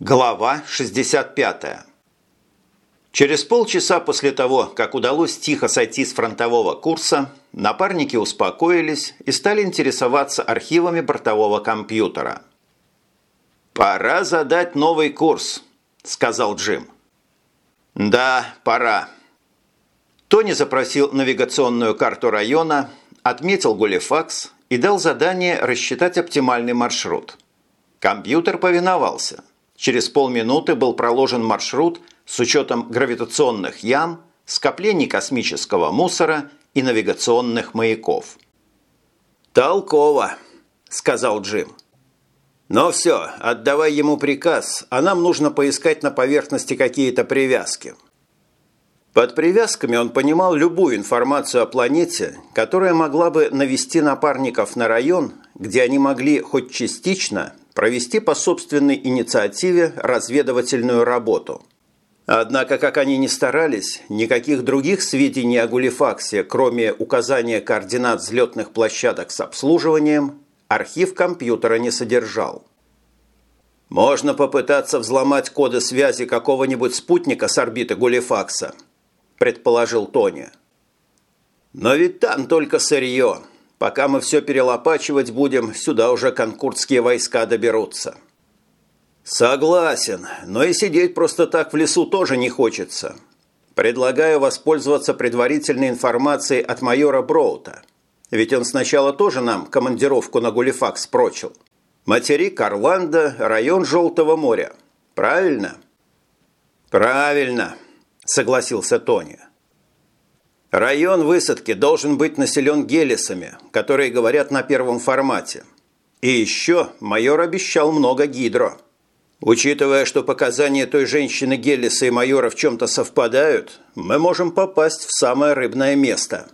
Глава 65. Через полчаса после того, как удалось тихо сойти с фронтового курса, напарники успокоились и стали интересоваться архивами бортового компьютера. «Пора задать новый курс», – сказал Джим. «Да, пора». Тони запросил навигационную карту района, отметил Гулифакс и дал задание рассчитать оптимальный маршрут. Компьютер повиновался. Через полминуты был проложен маршрут – с учетом гравитационных ям, скоплений космического мусора и навигационных маяков. «Толково», – сказал Джим. «Но все, отдавай ему приказ, а нам нужно поискать на поверхности какие-то привязки». Под привязками он понимал любую информацию о планете, которая могла бы навести напарников на район, где они могли хоть частично провести по собственной инициативе разведывательную работу – Однако, как они ни старались, никаких других сведений о Гулифаксе, кроме указания координат взлетных площадок с обслуживанием, архив компьютера не содержал. «Можно попытаться взломать коды связи какого-нибудь спутника с орбиты Гулифакса», – предположил Тони. «Но ведь там только сырье. Пока мы все перелопачивать будем, сюда уже конкурдские войска доберутся». «Согласен, но и сидеть просто так в лесу тоже не хочется. Предлагаю воспользоваться предварительной информацией от майора Броута. Ведь он сначала тоже нам командировку на Гулифакс прочил. Материк Орландо, район Желтого моря. Правильно?» «Правильно», – согласился Тони. «Район высадки должен быть населен гелисами, которые говорят на первом формате. И еще майор обещал много гидро». Учитывая, что показания той женщины Геллиса и майора в чем-то совпадают, мы можем попасть в самое рыбное место.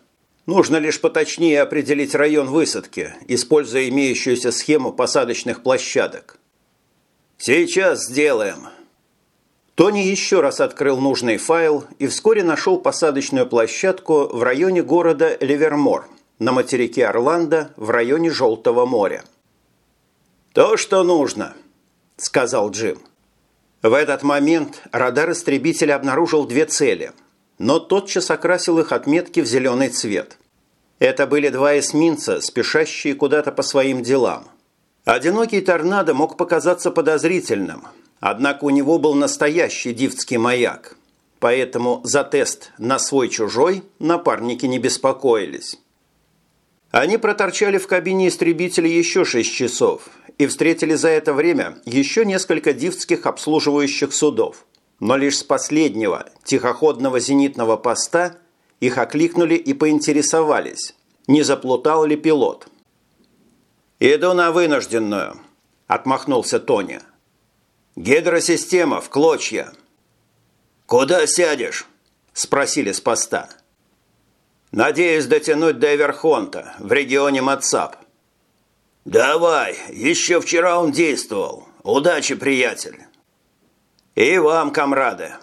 Нужно лишь поточнее определить район высадки, используя имеющуюся схему посадочных площадок. Сейчас сделаем. Тони еще раз открыл нужный файл и вскоре нашел посадочную площадку в районе города Ливермор на материке Орландо в районе Желтого моря. То, что нужно –– сказал Джим. В этот момент радар истребителя обнаружил две цели, но тотчас окрасил их отметки в зеленый цвет. Это были два эсминца, спешащие куда-то по своим делам. Одинокий торнадо мог показаться подозрительным, однако у него был настоящий дифтский маяк. Поэтому за тест на свой-чужой напарники не беспокоились. Они проторчали в кабине истребителя еще 6 часов и встретили за это время еще несколько дивских обслуживающих судов. Но лишь с последнего, тихоходного зенитного поста, их окликнули и поинтересовались, не заплутал ли пилот. «Иду на вынужденную», – отмахнулся Тони. «Гидросистема в клочья». «Куда сядешь?» – спросили с поста. «Надеюсь дотянуть до Эверхонта в регионе Мацап». «Давай, еще вчера он действовал. Удачи, приятель!» «И вам, комрады!»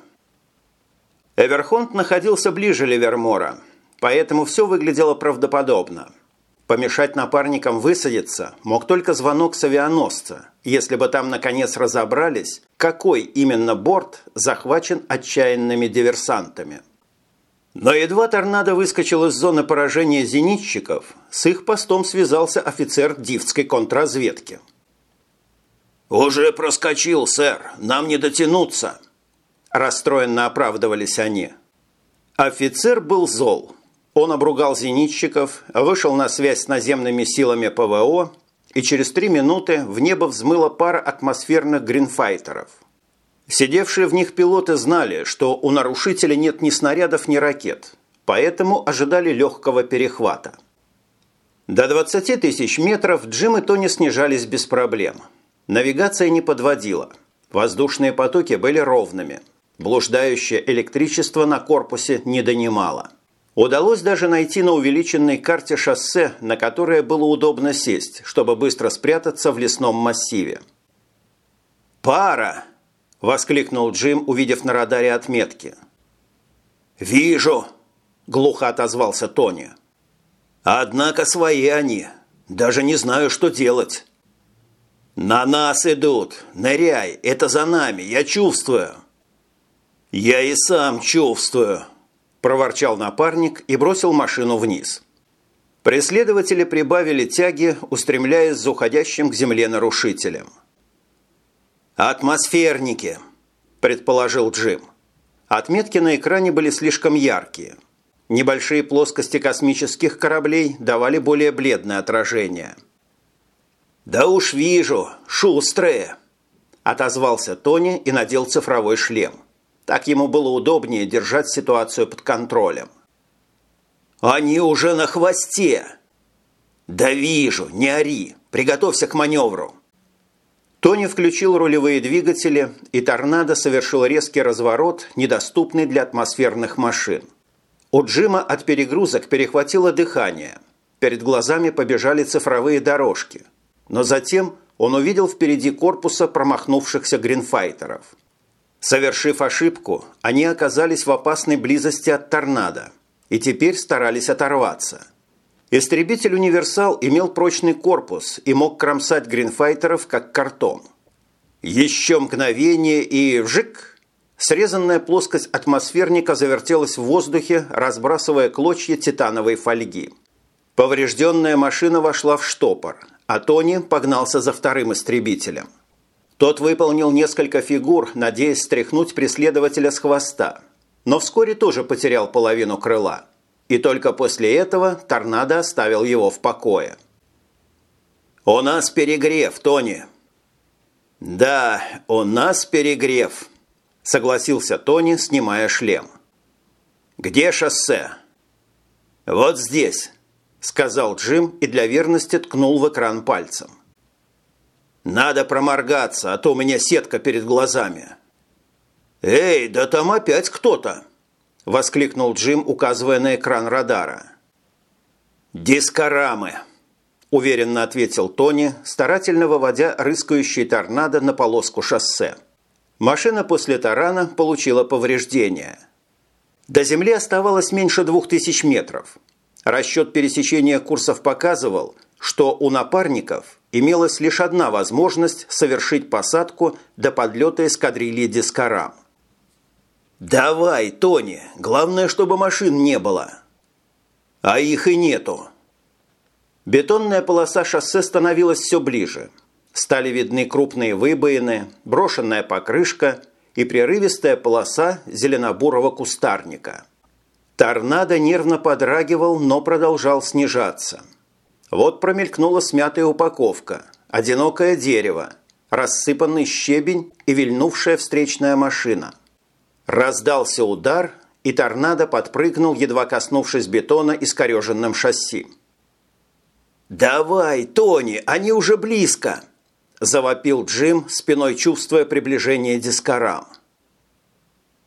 Эверхонт находился ближе Ливермора, поэтому все выглядело правдоподобно. Помешать напарникам высадиться мог только звонок с авианосца, если бы там наконец разобрались, какой именно борт захвачен отчаянными диверсантами. Но едва торнадо выскочил из зоны поражения зенитчиков, с их постом связался офицер дивской контрразведки. «Уже проскочил, сэр, нам не дотянуться!» Расстроенно оправдывались они. Офицер был зол. Он обругал зенитчиков, вышел на связь с наземными силами ПВО, и через три минуты в небо взмыла пара атмосферных гринфайтеров – Сидевшие в них пилоты знали, что у нарушителя нет ни снарядов, ни ракет, поэтому ожидали легкого перехвата. До 20 тысяч метров Джим и Тони снижались без проблем. Навигация не подводила. Воздушные потоки были ровными. Блуждающее электричество на корпусе не донимало. Удалось даже найти на увеличенной карте шоссе, на которое было удобно сесть, чтобы быстро спрятаться в лесном массиве. «Пара!» – воскликнул Джим, увидев на радаре отметки. «Вижу!» – глухо отозвался Тони. «Однако свои они. Даже не знаю, что делать». «На нас идут! Ныряй! Это за нами! Я чувствую!» «Я и сам чувствую!» – проворчал напарник и бросил машину вниз. Преследователи прибавили тяги, устремляясь за уходящим к земле нарушителем. «Атмосферники!» – предположил Джим. Отметки на экране были слишком яркие. Небольшие плоскости космических кораблей давали более бледное отражение. «Да уж вижу, шустрые!» – отозвался Тони и надел цифровой шлем. Так ему было удобнее держать ситуацию под контролем. «Они уже на хвосте!» «Да вижу, не ори! Приготовься к маневру!» Тони включил рулевые двигатели, и торнадо совершил резкий разворот, недоступный для атмосферных машин. У Джима от перегрузок перехватило дыхание. Перед глазами побежали цифровые дорожки. Но затем он увидел впереди корпуса промахнувшихся гринфайтеров. Совершив ошибку, они оказались в опасной близости от торнадо и теперь старались оторваться. Истребитель «Универсал» имел прочный корпус и мог кромсать гринфайтеров как картон. Еще мгновение и вжик! Срезанная плоскость атмосферника завертелась в воздухе, разбрасывая клочья титановой фольги. Поврежденная машина вошла в штопор, а Тони погнался за вторым истребителем. Тот выполнил несколько фигур, надеясь стряхнуть преследователя с хвоста, но вскоре тоже потерял половину крыла. И только после этого торнадо оставил его в покое. «У нас перегрев, Тони!» «Да, у нас перегрев», – согласился Тони, снимая шлем. «Где шоссе?» «Вот здесь», – сказал Джим и для верности ткнул в экран пальцем. Надо проморгаться, а то у меня сетка перед глазами. «Эй, да там опять кто-то!» – воскликнул Джим, указывая на экран радара. «Дискорамы!» – уверенно ответил Тони, старательно выводя рыскающий торнадо на полоску шоссе. Машина после тарана получила повреждения. До земли оставалось меньше двух тысяч метров. Расчет пересечения курсов показывал, что у напарников имелась лишь одна возможность совершить посадку до подлета эскадрильи Дискарам. «Давай, Тони, главное, чтобы машин не было». «А их и нету». Бетонная полоса шоссе становилась все ближе. Стали видны крупные выбоины, брошенная покрышка и прерывистая полоса зеленобурого кустарника. Торнадо нервно подрагивал, но продолжал снижаться – вот промелькнула смятая упаковка, одинокое дерево, рассыпанный щебень и вильнувшая встречная машина. Раздался удар, и торнадо подпрыгнул, едва коснувшись бетона искореженным шасси. «Давай, Тони, они уже близко!» – завопил Джим, спиной чувствуя приближение дискорам.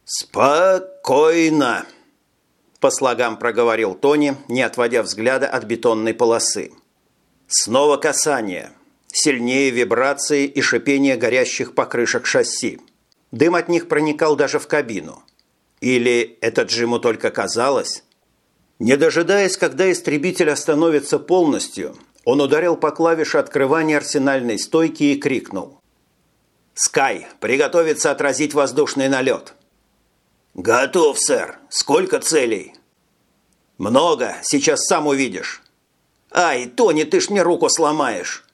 «Спокойно!» По слогам проговорил Тони, не отводя взгляда от бетонной полосы. Снова касание. Сильнее вибрации и шипение горящих покрышек шасси. Дым от них проникал даже в кабину. Или это Джиму только казалось? Не дожидаясь, когда истребитель остановится полностью, он ударил по клавише открывания арсенальной стойки и крикнул. «Скай, приготовиться отразить воздушный налет!» «Готов, сэр. Сколько целей?» «Много. Сейчас сам увидишь». «Ай, Тони, ты ж мне руку сломаешь!»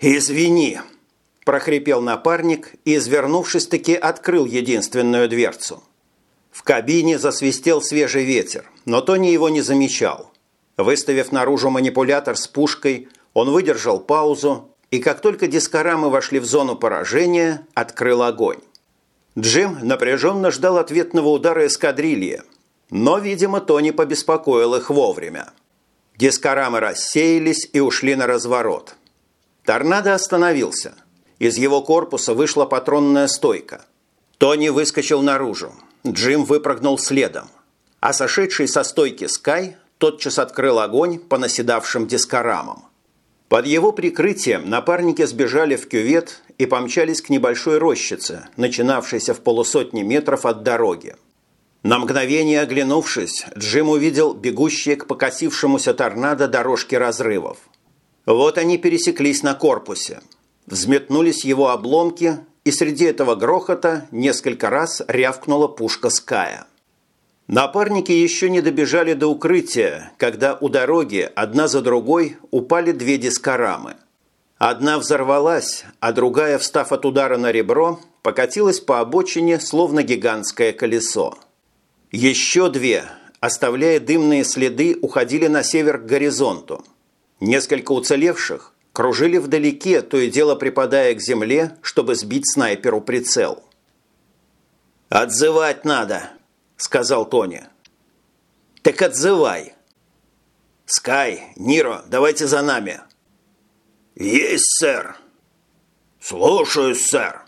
«Извини!» – прохрипел напарник и, извернувшись, таки открыл единственную дверцу. В кабине засвистел свежий ветер, но Тони его не замечал. Выставив наружу манипулятор с пушкой, он выдержал паузу и, как только дискорамы вошли в зону поражения, открыл огонь. Джим напряженно ждал ответного удара эскадрильи, но, видимо, Тони побеспокоил их вовремя. Дискорамы рассеялись и ушли на разворот. Торнадо остановился. Из его корпуса вышла патронная стойка. Тони выскочил наружу. Джим выпрыгнул следом. А сошедший со стойки Скай тотчас открыл огонь по наседавшим дискорамам. Под его прикрытием напарники сбежали в кювет и помчались к небольшой рощице, начинавшейся в полусотни метров от дороги. На мгновение оглянувшись, Джим увидел бегущие к покосившемуся торнадо дорожки разрывов. Вот они пересеклись на корпусе. Взметнулись его обломки, и среди этого грохота несколько раз рявкнула пушка Ская. Напарники еще не добежали до укрытия, когда у дороги одна за другой упали две дискорамы. Одна взорвалась, а другая, встав от удара на ребро, покатилась по обочине, словно гигантское колесо. Еще две, оставляя дымные следы, уходили на север к горизонту. Несколько уцелевших кружили вдалеке, то и дело припадая к земле, чтобы сбить снайперу прицел. «Отзывать надо», – сказал Тони. «Так отзывай». «Скай, Ниро, давайте за нами». «Есть, сэр!» «Слушаюсь, сэр!»